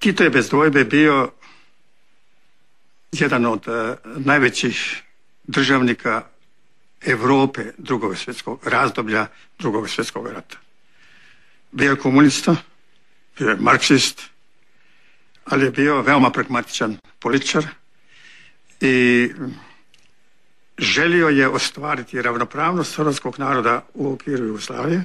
Tito je bez dvojbe bio jedan od e, najvećih državnika Europe drugog svjetskog razdoblja drugog svjetskog rata. Bio je komunista, bio je marksist, ali je bio veoma pragmatičan političar i želio je ostvariti ravnopravnost hrvatskog naroda u okviru Jugoslavije